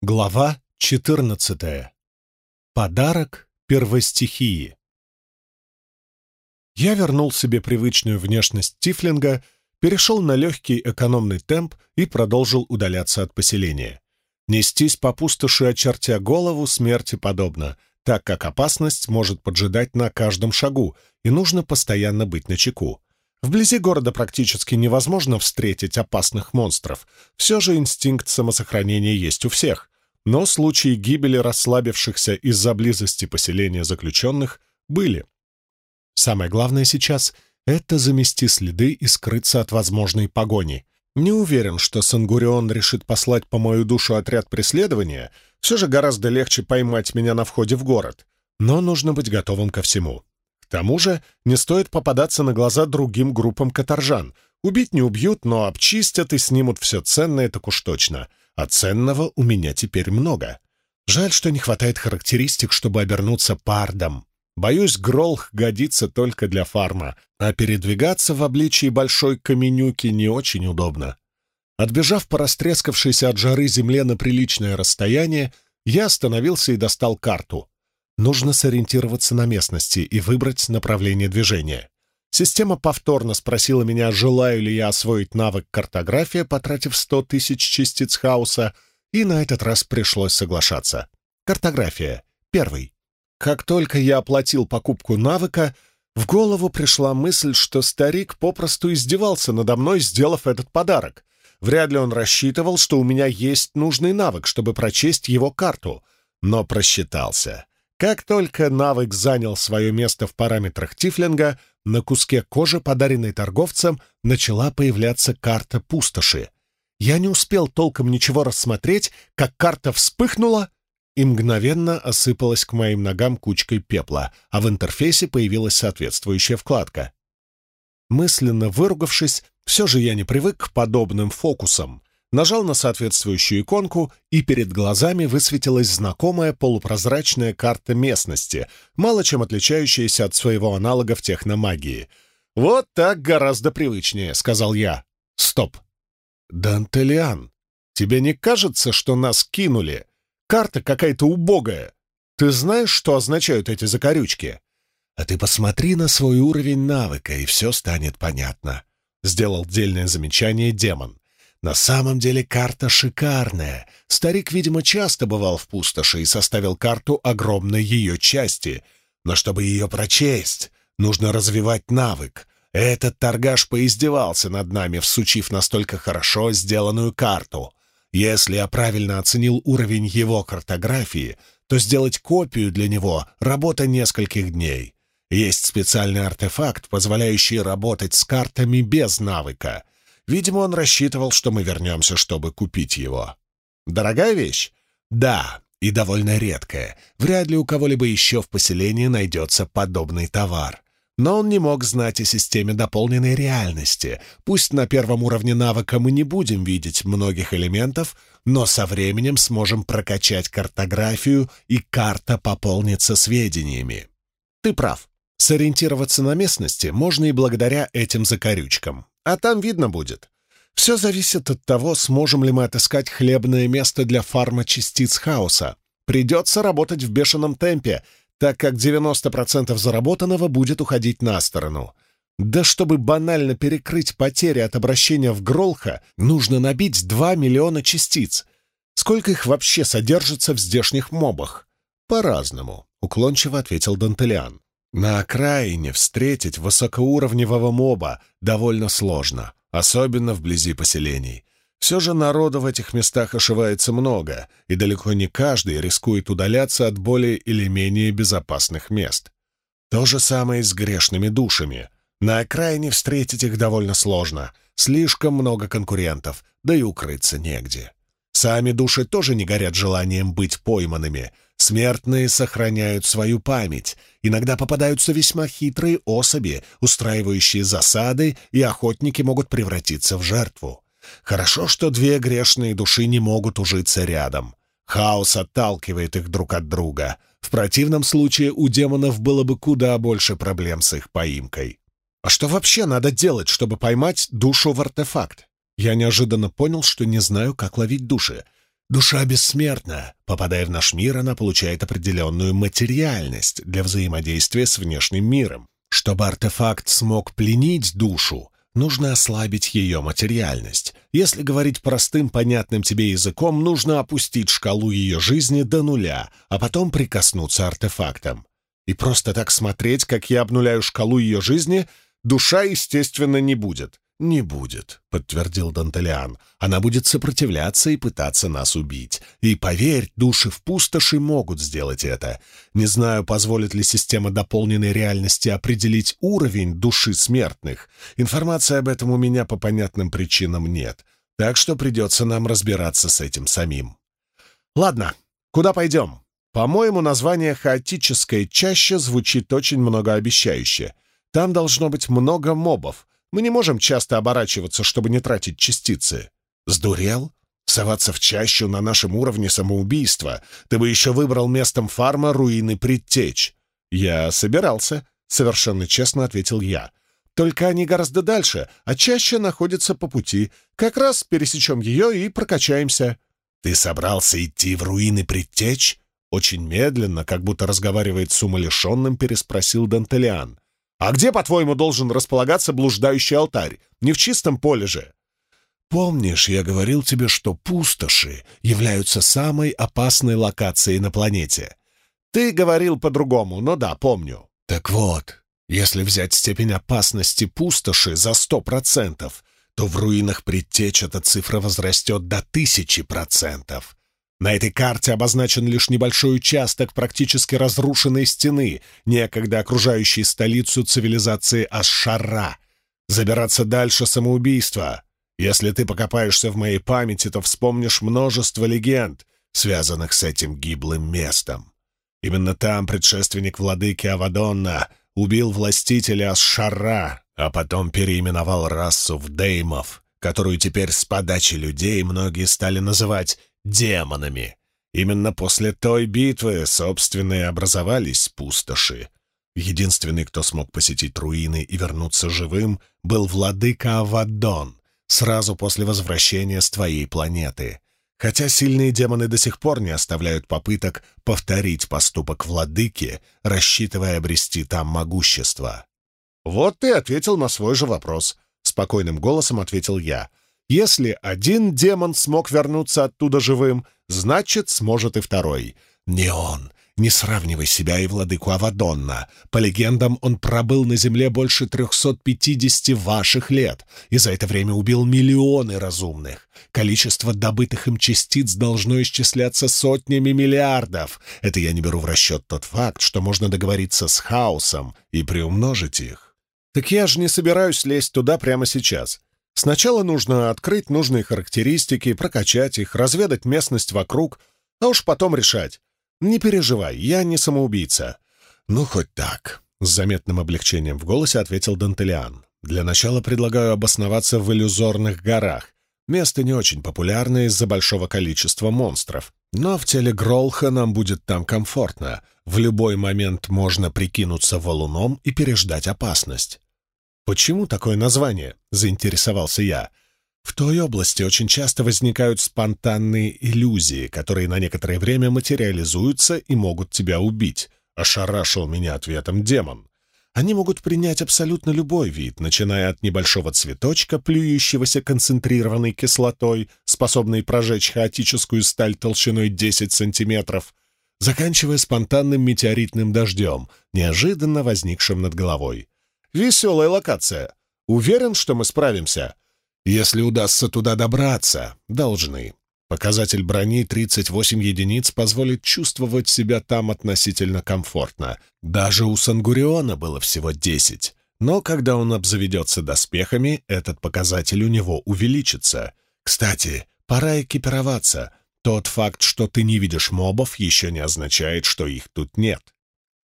Глава 14. Подарок первостихии. Я вернул себе привычную внешность Тифлинга, перешел на легкий экономный темп и продолжил удаляться от поселения. Нестись по пустоши, очертя голову, смерти подобно, так как опасность может поджидать на каждом шагу, и нужно постоянно быть начеку. Вблизи города практически невозможно встретить опасных монстров. Все же инстинкт самосохранения есть у всех. Но случаи гибели расслабившихся из-за близости поселения заключенных были. Самое главное сейчас — это замести следы и скрыться от возможной погони. Не уверен, что Сангурион решит послать по мою душу отряд преследования. Все же гораздо легче поймать меня на входе в город. Но нужно быть готовым ко всему. К тому же не стоит попадаться на глаза другим группам каторжан. Убить не убьют, но обчистят и снимут все ценное так уж точно. А ценного у меня теперь много. Жаль, что не хватает характеристик, чтобы обернуться пардом. Боюсь, Гролх годится только для фарма, а передвигаться в обличии большой каменюки не очень удобно. Отбежав по растрескавшейся от жары земле на приличное расстояние, я остановился и достал карту. Нужно сориентироваться на местности и выбрать направление движения. Система повторно спросила меня, желаю ли я освоить навык картография, потратив 100 тысяч частиц хаоса, и на этот раз пришлось соглашаться. Картография. Первый. Как только я оплатил покупку навыка, в голову пришла мысль, что старик попросту издевался надо мной, сделав этот подарок. Вряд ли он рассчитывал, что у меня есть нужный навык, чтобы прочесть его карту, но просчитался. Как только навык занял свое место в параметрах Тифлинга, на куске кожи, подаренной торговцем, начала появляться карта пустоши. Я не успел толком ничего рассмотреть, как карта вспыхнула и мгновенно осыпалась к моим ногам кучкой пепла, а в интерфейсе появилась соответствующая вкладка. Мысленно выругавшись, все же я не привык к подобным фокусам нажал на соответствующую иконку, и перед глазами высветилась знакомая полупрозрачная карта местности, мало чем отличающаяся от своего аналога в техномагии. «Вот так гораздо привычнее», — сказал я. «Стоп! Дантелиан, тебе не кажется, что нас кинули? Карта какая-то убогая. Ты знаешь, что означают эти закорючки?» «А ты посмотри на свой уровень навыка, и все станет понятно», — сделал дельное замечание демон. На самом деле карта шикарная. Старик, видимо, часто бывал в пустоши и составил карту огромной ее части. Но чтобы ее прочесть, нужно развивать навык. Этот торгаш поиздевался над нами, всучив настолько хорошо сделанную карту. Если я правильно оценил уровень его картографии, то сделать копию для него — работа нескольких дней. Есть специальный артефакт, позволяющий работать с картами без навыка — Видимо, он рассчитывал, что мы вернемся, чтобы купить его. Дорогая вещь? Да, и довольно редкая. Вряд ли у кого-либо еще в поселении найдется подобный товар. Но он не мог знать о системе дополненной реальности. Пусть на первом уровне навыка мы не будем видеть многих элементов, но со временем сможем прокачать картографию, и карта пополнится сведениями. Ты прав. Сориентироваться на местности можно и благодаря этим закорючкам а там видно будет. Все зависит от того, сможем ли мы отыскать хлебное место для фарма частиц хаоса. Придется работать в бешеном темпе, так как 90% заработанного будет уходить на сторону. Да чтобы банально перекрыть потери от обращения в Гролха, нужно набить 2 миллиона частиц. Сколько их вообще содержится в здешних мобах? По-разному, уклончиво ответил Дантелиан. На окраине встретить высокоуровневого моба довольно сложно, особенно вблизи поселений. Все же народу в этих местах ошивается много, и далеко не каждый рискует удаляться от более или менее безопасных мест. То же самое и с грешными душами. На окраине встретить их довольно сложно, слишком много конкурентов, да и укрыться негде. Сами души тоже не горят желанием быть пойманными. Смертные сохраняют свою память. Иногда попадаются весьма хитрые особи, устраивающие засады, и охотники могут превратиться в жертву. Хорошо, что две грешные души не могут ужиться рядом. Хаос отталкивает их друг от друга. В противном случае у демонов было бы куда больше проблем с их поимкой. А что вообще надо делать, чтобы поймать душу в артефакт? Я неожиданно понял, что не знаю, как ловить души. Душа бессмертна. Попадая в наш мир, она получает определенную материальность для взаимодействия с внешним миром. Чтобы артефакт смог пленить душу, нужно ослабить ее материальность. Если говорить простым, понятным тебе языком, нужно опустить шкалу ее жизни до нуля, а потом прикоснуться артефактом. И просто так смотреть, как я обнуляю шкалу ее жизни, душа, естественно, не будет. «Не будет», — подтвердил Дантелиан. «Она будет сопротивляться и пытаться нас убить. И, поверь, души в пустоши могут сделать это. Не знаю, позволит ли система дополненной реальности определить уровень души смертных. Информации об этом у меня по понятным причинам нет. Так что придется нам разбираться с этим самим». «Ладно, куда пойдем?» «По-моему, название «хаотическое чаще» звучит очень многообещающе. Там должно быть много мобов» Мы не можем часто оборачиваться, чтобы не тратить частицы. Сдурел? Соваться в чащу на нашем уровне самоубийства. Ты бы еще выбрал местом фарма руины предтеч. Я собирался, совершенно честно ответил я. Только они гораздо дальше, а чаще находится по пути. Как раз пересечем ее и прокачаемся. Ты собрался идти в руины предтеч? Очень медленно, как будто разговаривает с умалишенным, переспросил Дантелиан. А где, по-твоему, должен располагаться блуждающий алтарь? Не в чистом поле же. Помнишь, я говорил тебе, что пустоши являются самой опасной локацией на планете? Ты говорил по-другому, но да, помню. Так вот, если взять степень опасности пустоши за сто процентов, то в руинах предтеч эта цифра возрастет до тысячи процентов. На этой карте обозначен лишь небольшой участок практически разрушенной стены, некогда окружающей столицу цивилизации Ашара. Забираться дальше — самоубийство. Если ты покопаешься в моей памяти, то вспомнишь множество легенд, связанных с этим гиблым местом. Именно там предшественник владыки Авадонна убил властителя Ашара, а потом переименовал расу в Деймов, которую теперь с подачи людей многие стали называть демонами. Именно после той битвы, собственно, и образовались пустоши. Единственный, кто смог посетить руины и вернуться живым, был владыка Авадон, сразу после возвращения с твоей планеты. Хотя сильные демоны до сих пор не оставляют попыток повторить поступок владыки, рассчитывая обрести там могущество. «Вот ты ответил на свой же вопрос», — спокойным голосом ответил я. Если один демон смог вернуться оттуда живым, значит, сможет и второй. Не он. Не сравнивай себя и владыку Авадонна. По легендам, он пробыл на земле больше 350 ваших лет и за это время убил миллионы разумных. Количество добытых им частиц должно исчисляться сотнями миллиардов. Это я не беру в расчет тот факт, что можно договориться с хаосом и приумножить их. Так я же не собираюсь лезть туда прямо сейчас. Сначала нужно открыть нужные характеристики, прокачать их, разведать местность вокруг, а уж потом решать. Не переживай, я не самоубийца. Ну, хоть так. С заметным облегчением в голосе ответил Дантелиан. Для начала предлагаю обосноваться в иллюзорных горах. Место не очень популярное из-за большого количества монстров. Но в теле Гролха нам будет там комфортно. В любой момент можно прикинуться валуном и переждать опасность. «Почему такое название?» — заинтересовался я. «В той области очень часто возникают спонтанные иллюзии, которые на некоторое время материализуются и могут тебя убить», — ошарашил меня ответом демон. «Они могут принять абсолютно любой вид, начиная от небольшого цветочка, плюющегося концентрированной кислотой, способной прожечь хаотическую сталь толщиной 10 сантиметров, заканчивая спонтанным метеоритным дождем, неожиданно возникшим над головой. Веселая локация. Уверен, что мы справимся. Если удастся туда добраться, должны. Показатель брони 38 единиц позволит чувствовать себя там относительно комфортно. Даже у Сангуриона было всего 10. Но когда он обзаведется доспехами, этот показатель у него увеличится. Кстати, пора экипироваться. Тот факт, что ты не видишь мобов, еще не означает, что их тут нет.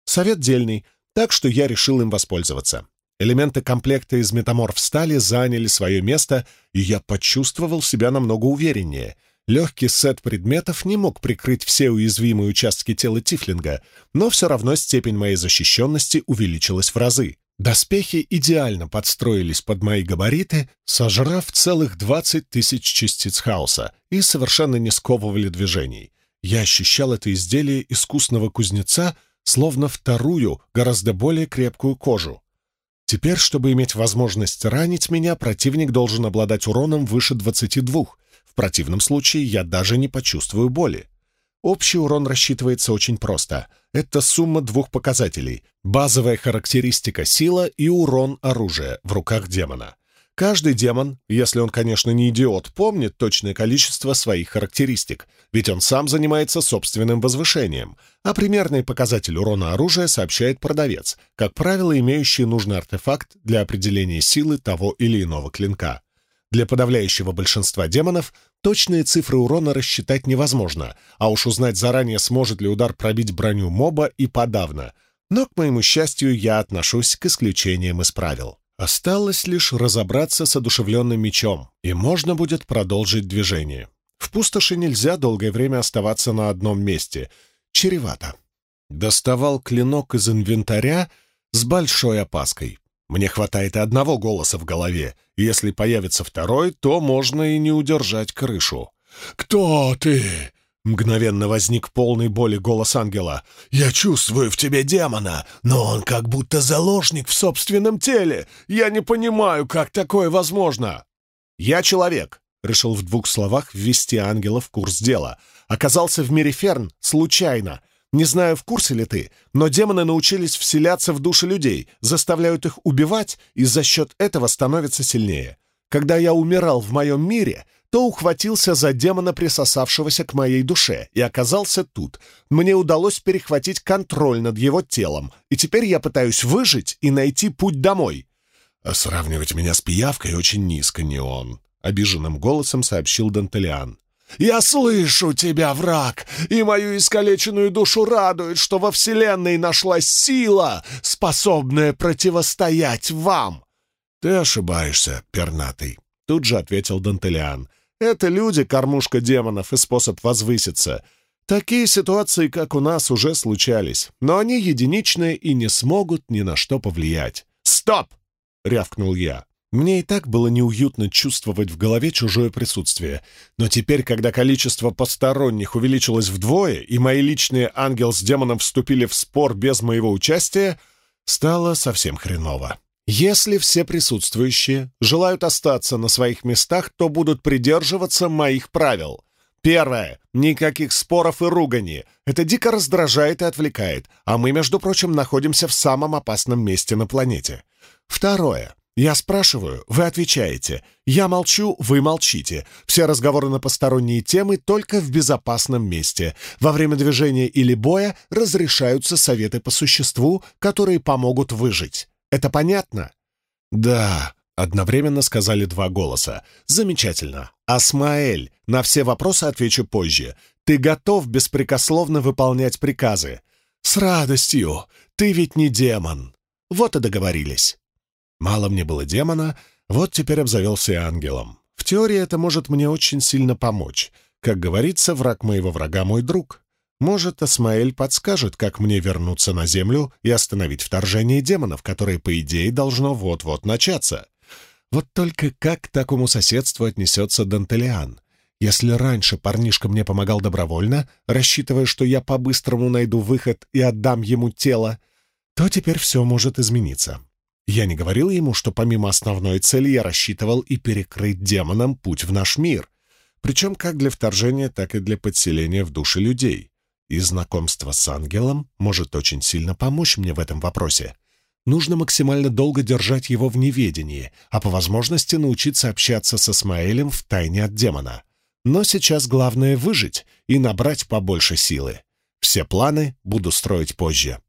Совет дельный — так что я решил им воспользоваться. Элементы комплекта из метаморф-стали заняли свое место, и я почувствовал себя намного увереннее. Легкий сет предметов не мог прикрыть все уязвимые участки тела Тифлинга, но все равно степень моей защищенности увеличилась в разы. Доспехи идеально подстроились под мои габариты, сожрав целых двадцать тысяч частиц хаоса и совершенно не сковывали движений. Я ощущал это изделие искусного кузнеца, словно вторую, гораздо более крепкую кожу. Теперь, чтобы иметь возможность ранить меня, противник должен обладать уроном выше 22. В противном случае я даже не почувствую боли. Общий урон рассчитывается очень просто. Это сумма двух показателей. Базовая характеристика сила и урон оружия в руках демона. Каждый демон, если он, конечно, не идиот, помнит точное количество своих характеристик, ведь он сам занимается собственным возвышением, а примерный показатель урона оружия сообщает продавец, как правило, имеющий нужный артефакт для определения силы того или иного клинка. Для подавляющего большинства демонов точные цифры урона рассчитать невозможно, а уж узнать заранее, сможет ли удар пробить броню моба и подавно. Но, к моему счастью, я отношусь к исключениям из правил. Осталось лишь разобраться с одушевленным мечом, и можно будет продолжить движение. В пустоши нельзя долгое время оставаться на одном месте. Чревато. Доставал клинок из инвентаря с большой опаской. Мне хватает и одного голоса в голове. Если появится второй, то можно и не удержать крышу. «Кто ты?» Мгновенно возник полный боли голос ангела. «Я чувствую в тебе демона, но он как будто заложник в собственном теле. Я не понимаю, как такое возможно». «Я человек», — решил в двух словах ввести ангела в курс дела. «Оказался в мире Ферн случайно. Не знаю, в курсе ли ты, но демоны научились вселяться в души людей, заставляют их убивать и за счет этого становятся сильнее. Когда я умирал в моем мире, то ухватился за демона, присосавшегося к моей душе, и оказался тут. Мне удалось перехватить контроль над его телом, и теперь я пытаюсь выжить и найти путь домой. А сравнивать меня с пиявкой очень низко, не он, — обиженным голосом сообщил Дантелиан. «Я слышу тебя, враг, и мою искалеченную душу радует, что во Вселенной нашлась сила, способная противостоять вам!» «Ты ошибаешься, пернатый», — тут же ответил Дантелиан. Это люди, кормушка демонов и способ возвыситься. Такие ситуации, как у нас, уже случались, но они единичные и не смогут ни на что повлиять. «Стоп!» — рявкнул я. Мне и так было неуютно чувствовать в голове чужое присутствие, но теперь, когда количество посторонних увеличилось вдвое, и мои личные ангел с демоном вступили в спор без моего участия, стало совсем хреново. Если все присутствующие желают остаться на своих местах, то будут придерживаться моих правил. Первое. Никаких споров и ругани. Это дико раздражает и отвлекает, а мы, между прочим, находимся в самом опасном месте на планете. Второе. Я спрашиваю, вы отвечаете. Я молчу, вы молчите. Все разговоры на посторонние темы только в безопасном месте. Во время движения или боя разрешаются советы по существу, которые помогут выжить. Это понятно?» «Да», — одновременно сказали два голоса. «Замечательно. Асмаэль, на все вопросы отвечу позже. Ты готов беспрекословно выполнять приказы?» «С радостью. Ты ведь не демон». Вот и договорились. Мало мне было демона, вот теперь обзавелся и ангелом. В теории это может мне очень сильно помочь. Как говорится, враг моего врага — мой друг. Может, Асмаэль подскажет, как мне вернуться на Землю и остановить вторжение демонов, которое, по идее, должно вот-вот начаться. Вот только как к такому соседству отнесется Дантелиан? Если раньше парнишка мне помогал добровольно, рассчитывая, что я по-быстрому найду выход и отдам ему тело, то теперь все может измениться. Я не говорил ему, что помимо основной цели я рассчитывал и перекрыть демонам путь в наш мир, причем как для вторжения, так и для подселения в души людей и знакомство с ангелом может очень сильно помочь мне в этом вопросе. Нужно максимально долго держать его в неведении, а по возможности научиться общаться с Исмаэлем в тайне от демона. Но сейчас главное выжить и набрать побольше силы. Все планы буду строить позже.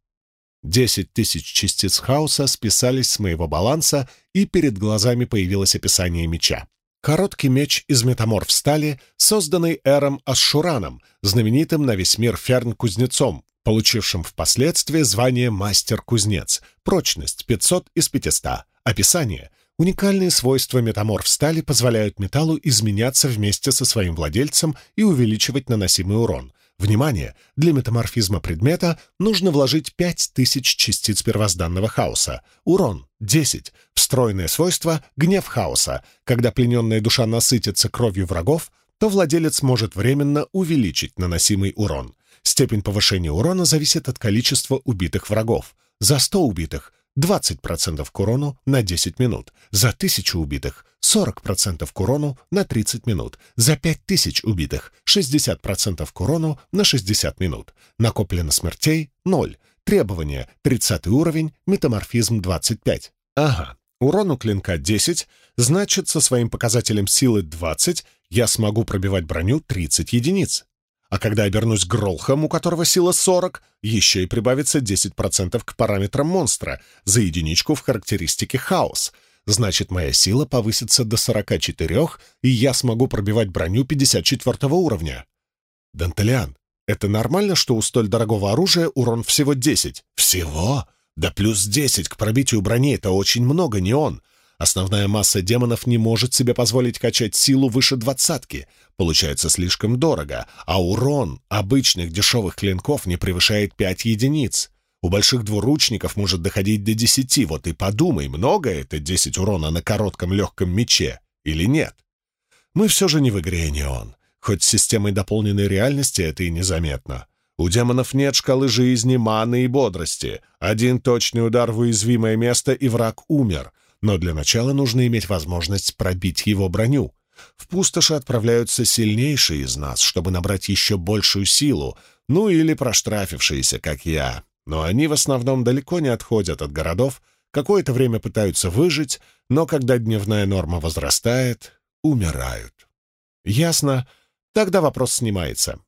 Десять тысяч частиц хаоса списались с моего баланса, и перед глазами появилось описание меча. Короткий меч из метаморф стали, созданный Эром Ашшураном, знаменитым на весь мир ферн-кузнецом, получившим впоследствии звание «Мастер-кузнец», прочность 500 из 500, описание — Уникальные свойства метаморф стали позволяют металлу изменяться вместе со своим владельцем и увеличивать наносимый урон. Внимание! Для метаморфизма предмета нужно вложить 5000 частиц первозданного хаоса. Урон — 10. Встроенное свойство — гнев хаоса. Когда плененная душа насытится кровью врагов, то владелец может временно увеличить наносимый урон. Степень повышения урона зависит от количества убитых врагов. За 100 убитых 20% к урону на 10 минут. За 1000 убитых 40% к урону на 30 минут. За 5000 убитых 60% к урону на 60 минут. Накоплено смертей — 0. Требования — 30 уровень, метаморфизм 25. Ага, урон у клинка 10, значит, со своим показателем силы 20 я смогу пробивать броню 30 единиц. А когда обернусь Гролхом, у которого сила 40, еще и прибавится 10% к параметрам монстра за единичку в характеристике хаос. Значит, моя сила повысится до 44, и я смогу пробивать броню 54 уровня. Дантелиан, это нормально, что у столь дорогого оружия урон всего 10? Всего? Да плюс 10 к пробитию брони — это очень много, не он. Основная масса демонов не может себе позволить качать силу выше двадцатки. Получается слишком дорого, а урон обычных дешевых клинков не превышает пять единиц. У больших двуручников может доходить до десяти. Вот и подумай, много это десять урона на коротком легком мече или нет? Мы все же не в игре не он. Хоть с системой дополненной реальности это и незаметно. У демонов нет шкалы жизни, маны и бодрости. Один точный удар в уязвимое место, и враг умер но для начала нужно иметь возможность пробить его броню. В пустоши отправляются сильнейшие из нас, чтобы набрать еще большую силу, ну или проштрафившиеся, как я. Но они в основном далеко не отходят от городов, какое-то время пытаются выжить, но когда дневная норма возрастает, умирают. Ясно. Тогда вопрос снимается.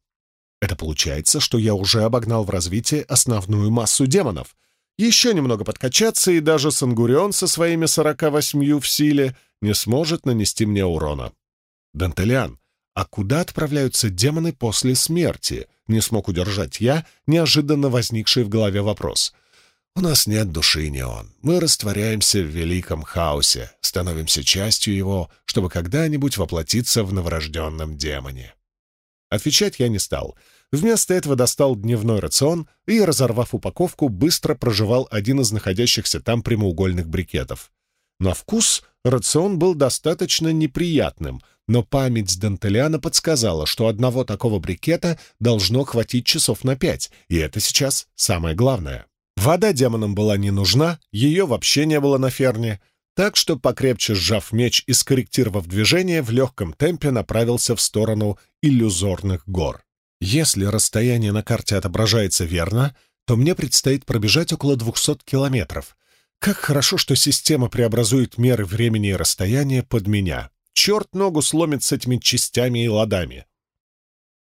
Это получается, что я уже обогнал в развитии основную массу демонов, еще немного подкачаться, и даже Сангурион со своими сорока восьмью в силе не сможет нанести мне урона. Дантелиан, а куда отправляются демоны после смерти? Не смог удержать я неожиданно возникший в голове вопрос. У нас нет души, не он. Мы растворяемся в великом хаосе, становимся частью его, чтобы когда-нибудь воплотиться в новорожденном демоне. Отвечать я не стал — Вместо этого достал дневной рацион и, разорвав упаковку, быстро прожевал один из находящихся там прямоугольных брикетов. На вкус рацион был достаточно неприятным, но память Дантелиана подсказала, что одного такого брикета должно хватить часов на пять, и это сейчас самое главное. Вода демонам была не нужна, ее вообще не было на ферне, так что, покрепче сжав меч и скорректировав движение, в легком темпе направился в сторону иллюзорных гор. Если расстояние на карте отображается верно, то мне предстоит пробежать около 200 километров. Как хорошо, что система преобразует меры времени и расстояния под меня. Черт ногу сломит с этими частями и ладами.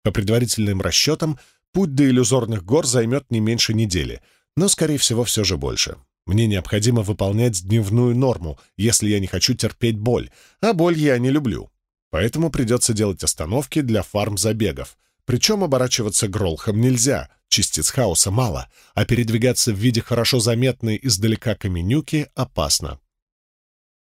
По предварительным расчетам, путь до иллюзорных гор займет не меньше недели, но, скорее всего, все же больше. Мне необходимо выполнять дневную норму, если я не хочу терпеть боль, а боль я не люблю. Поэтому придется делать остановки для фарм-забегов — причем оборачиваться гролхом нельзя, частиц хаоса мало, а передвигаться в виде хорошо заметной издалека каменюки опасно.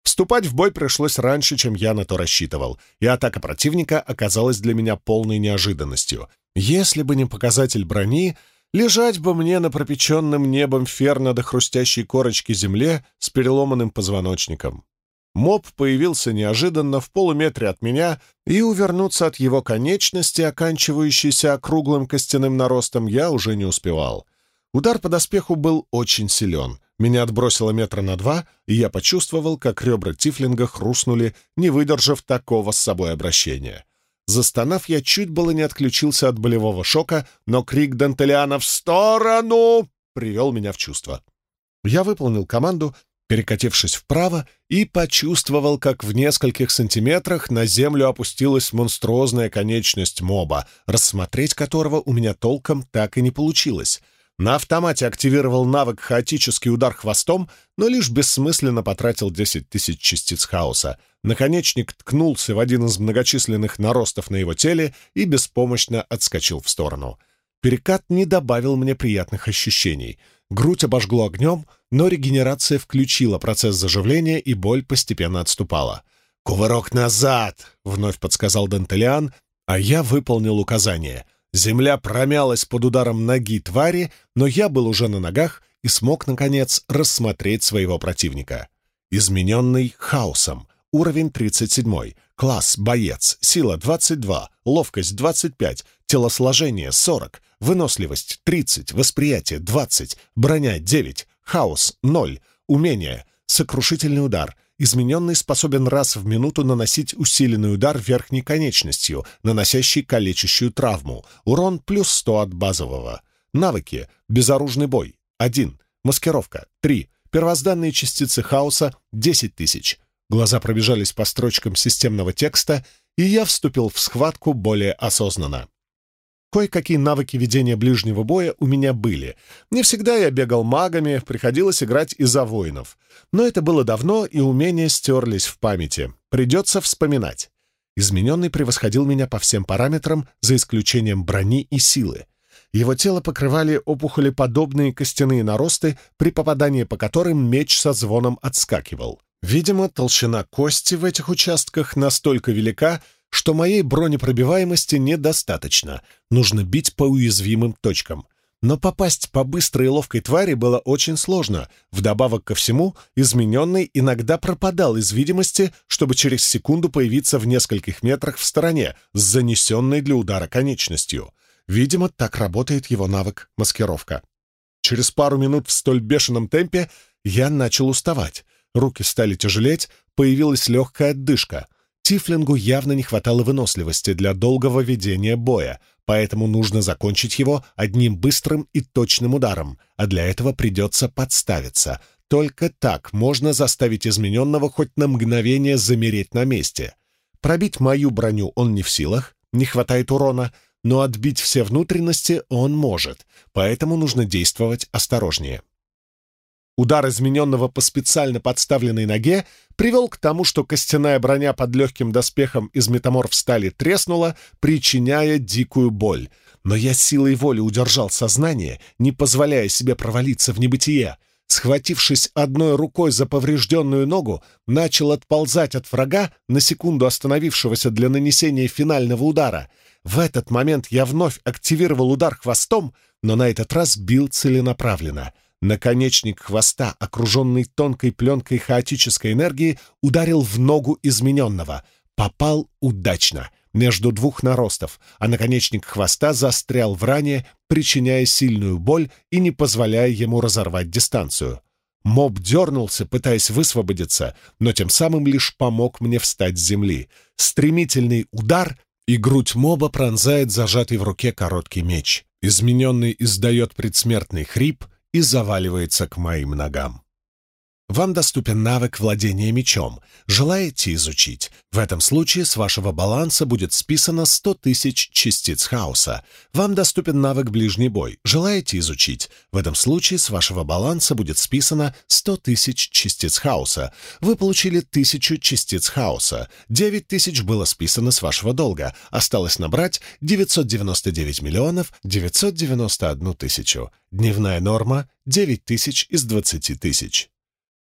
Вступать в бой пришлось раньше, чем я на то рассчитывал, и атака противника оказалась для меня полной неожиданностью. Если бы не показатель брони, лежать бы мне на пропеченным небом ферна до хрустящей корочки земле с переломанным позвоночником. Моб появился неожиданно в полуметре от меня, и увернуться от его конечности, оканчивающейся округлым костяным наростом, я уже не успевал. Удар по доспеху был очень силен. Меня отбросило метра на два, и я почувствовал, как ребра Тифлинга хрустнули, не выдержав такого с собой обращения. Застонав, я чуть было не отключился от болевого шока, но крик Дантелиана «В сторону!» привел меня в чувство. Я выполнил команду перекатившись вправо, и почувствовал, как в нескольких сантиметрах на землю опустилась монструозная конечность моба, рассмотреть которого у меня толком так и не получилось. На автомате активировал навык «Хаотический удар хвостом», но лишь бессмысленно потратил 10 тысяч частиц хаоса. Наконечник ткнулся в один из многочисленных наростов на его теле и беспомощно отскочил в сторону. Перекат не добавил мне приятных ощущений — Грудь обожгло огнем, но регенерация включила процесс заживления, и боль постепенно отступала. «Кувырок назад!» — вновь подсказал Дантелиан, а я выполнил указание. Земля промялась под ударом ноги твари, но я был уже на ногах и смог, наконец, рассмотреть своего противника. Измененный хаосом, уровень 37, класс боец, сила 22, ловкость 25, телосложение 40, выносливость 30, восприятие 20, броня 9, хаос 0, умение, сокрушительный удар — измененный способен раз в минуту наносить усиленный удар верхней конечностью, наносящий калечащую травму. Урон плюс 100 от базового. Навыки. Безоружный бой. 1. Маскировка. 3. Первозданные частицы хаоса. 10 тысяч. Глаза пробежались по строчкам системного текста, и я вступил в схватку более осознанно. Кое-какие навыки ведения ближнего боя у меня были. Не всегда я бегал магами, приходилось играть и за воинов. Но это было давно, и умения стерлись в памяти. Придется вспоминать. Измененный превосходил меня по всем параметрам, за исключением брони и силы. Его тело покрывали опухолеподобные костяные наросты, при попадании по которым меч со звоном отскакивал. Видимо, толщина кости в этих участках настолько велика, что моей бронепробиваемости недостаточно, нужно бить по уязвимым точкам. Но попасть по быстрой и ловкой твари было очень сложно. Вдобавок ко всему, измененный иногда пропадал из видимости, чтобы через секунду появиться в нескольких метрах в стороне с занесенной для удара конечностью. Видимо, так работает его навык маскировка. Через пару минут в столь бешеном темпе я начал уставать. Руки стали тяжелеть, появилась легкая отдышка — Тифлингу явно не хватало выносливости для долгого ведения боя, поэтому нужно закончить его одним быстрым и точным ударом, а для этого придется подставиться. Только так можно заставить измененного хоть на мгновение замереть на месте. Пробить мою броню он не в силах, не хватает урона, но отбить все внутренности он может, поэтому нужно действовать осторожнее. Удар измененного по специально подставленной ноге привел к тому, что костяная броня под легким доспехом из метаморф стали треснула, причиняя дикую боль. Но я силой воли удержал сознание, не позволяя себе провалиться в небытие. Схватившись одной рукой за поврежденную ногу, начал отползать от врага, на секунду остановившегося для нанесения финального удара. В этот момент я вновь активировал удар хвостом, но на этот раз бил целенаправленно — Наконечник хвоста, окруженный тонкой пленкой хаотической энергии, ударил в ногу измененного. Попал удачно, между двух наростов, а наконечник хвоста застрял в ране, причиняя сильную боль и не позволяя ему разорвать дистанцию. Моб дернулся, пытаясь высвободиться, но тем самым лишь помог мне встать с земли. Стремительный удар, и грудь моба пронзает зажатый в руке короткий меч. Измененный издает предсмертный хрип — и заваливается к моим ногам. Вам доступен навык владения мечом. Желаете изучить? В этом случае с вашего баланса будет списано 100 тысяч частиц хаоса. Вам доступен навык ближний бой. Желаете изучить? В этом случае с вашего баланса будет списано 100 тысяч частиц хаоса. Вы получили 1000 частиц хаоса. 9 тысяч было списано с вашего долга. Осталось набрать 999 миллионов 991 тысячу. Дневная норма — 9 тысяч из 20 тысяч.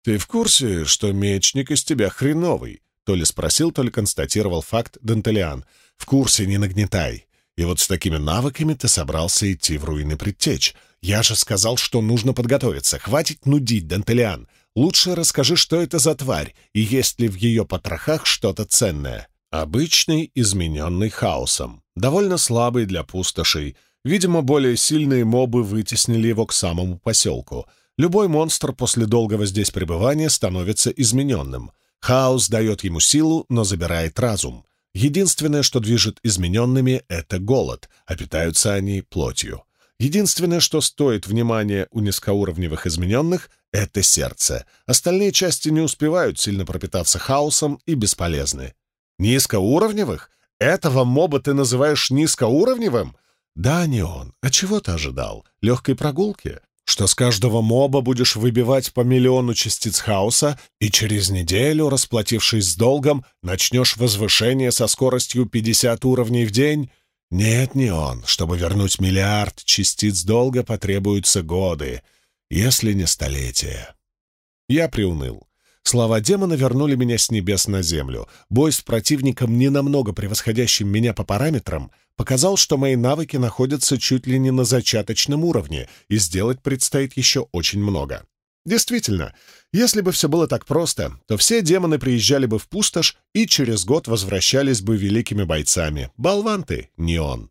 «Ты в курсе, что мечник из тебя хреновый?» То ли спросил, то ли констатировал факт Дантелиан. «В курсе, не нагнетай. И вот с такими навыками ты собрался идти в руины предтеч. Я же сказал, что нужно подготовиться. Хватит нудить, Дантелиан. Лучше расскажи, что это за тварь, и есть ли в ее потрохах что-то ценное». Обычный, измененный хаосом. Довольно слабый для пустошей. Видимо, более сильные мобы вытеснили его к самому поселку — Любой монстр после долгого здесь пребывания становится измененным. Хаос дает ему силу, но забирает разум. Единственное, что движет измененными, — это голод, а питаются они плотью. Единственное, что стоит внимания у низкоуровневых измененных, — это сердце. Остальные части не успевают сильно пропитаться хаосом и бесполезны. Низкоуровневых? Этого моба ты называешь низкоуровневым? Да, не он. А чего ты ожидал? Легкой прогулки? Что с каждого моба будешь выбивать по миллиону частиц хаоса, и через неделю, расплатившись с долгом, начнешь возвышение со скоростью 50 уровней в день? Нет, не он. Чтобы вернуть миллиард частиц долга, потребуются годы, если не столетия. Я приуныл. Слова демона вернули меня с небес на землю. Бой с противником, ненамного превосходящим меня по параметрам, показал, что мои навыки находятся чуть ли не на зачаточном уровне, и сделать предстоит еще очень много. Действительно, если бы все было так просто, то все демоны приезжали бы в пустошь и через год возвращались бы великими бойцами. Болван ты, не он.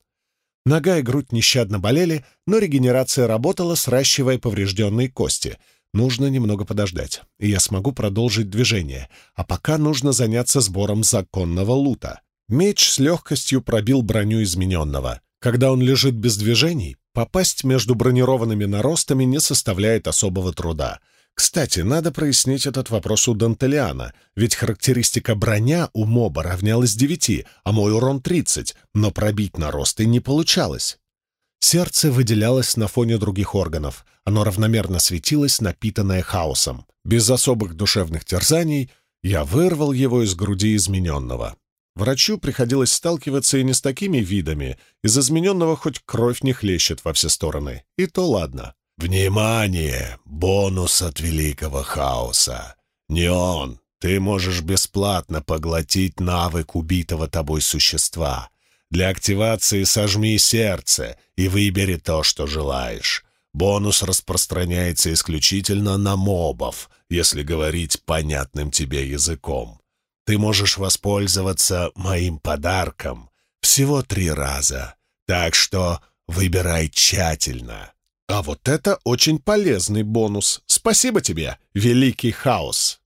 Нога и грудь нещадно болели, но регенерация работала, сращивая поврежденные кости. Нужно немного подождать, и я смогу продолжить движение, а пока нужно заняться сбором законного лута. Меч с легкостью пробил броню измененного. Когда он лежит без движений, попасть между бронированными наростами не составляет особого труда. Кстати, надо прояснить этот вопрос у Дантелиана, ведь характеристика броня у моба равнялась 9, а мой урон 30, но пробить наросты не получалось. Сердце выделялось на фоне других органов. Оно равномерно светилось, напитанное хаосом. Без особых душевных терзаний я вырвал его из груди измененного. Врачу приходилось сталкиваться и не с такими видами. Из измененного хоть кровь не хлещет во все стороны. И то ладно. «Внимание! Бонус от великого хаоса! Не он! Ты можешь бесплатно поглотить навык убитого тобой существа. Для активации сожми сердце и выбери то, что желаешь. Бонус распространяется исключительно на мобов, если говорить понятным тебе языком. Ты можешь воспользоваться моим подарком всего три раза, так что выбирай тщательно». А вот это очень полезный бонус. Спасибо тебе, великий хаос.